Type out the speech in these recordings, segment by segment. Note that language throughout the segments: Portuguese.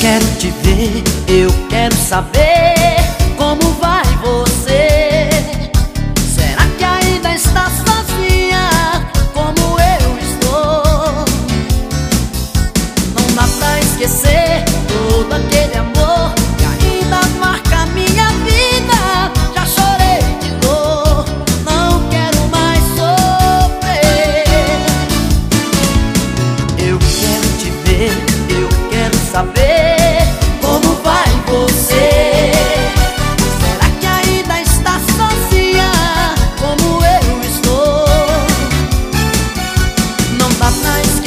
quero te ver, eu quero saber como vai você. Será que ainda está sozinha como eu estou? Não dá pra esquecer todo aquele amor que ainda marca minha vida. Já chorei de dor, não quero mais sofrer. Eu quero te ver, eu quero saber.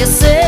esquecer.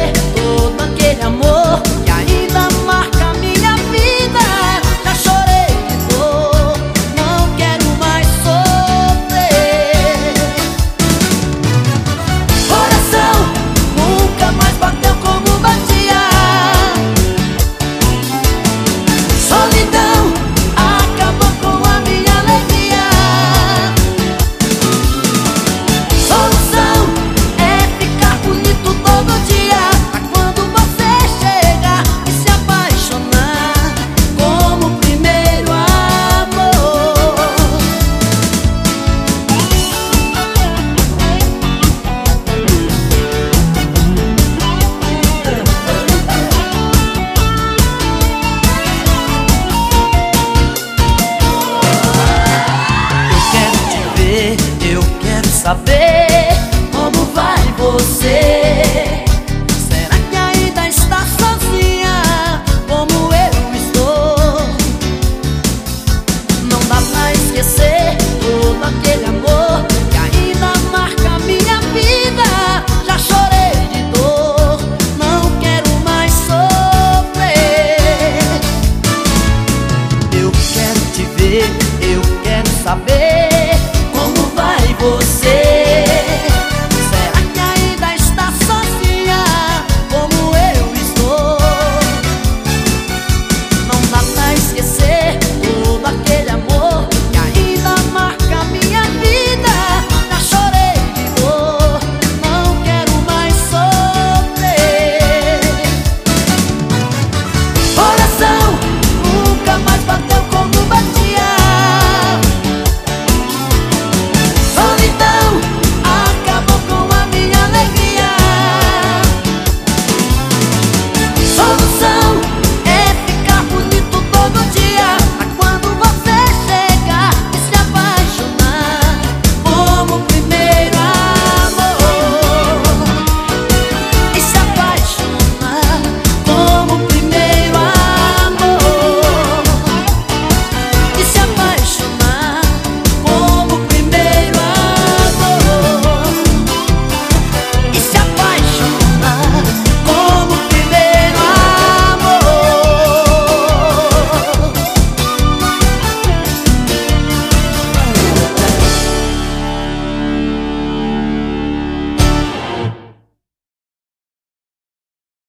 saber como vai você. Será que ainda está sozinha como eu estou? Não dá pra esquecer todo aquele amor que ainda marca minha vida. Já chorei de dor, não quero mais sofrer. Eu quero te ver, eu quero saber como vai você.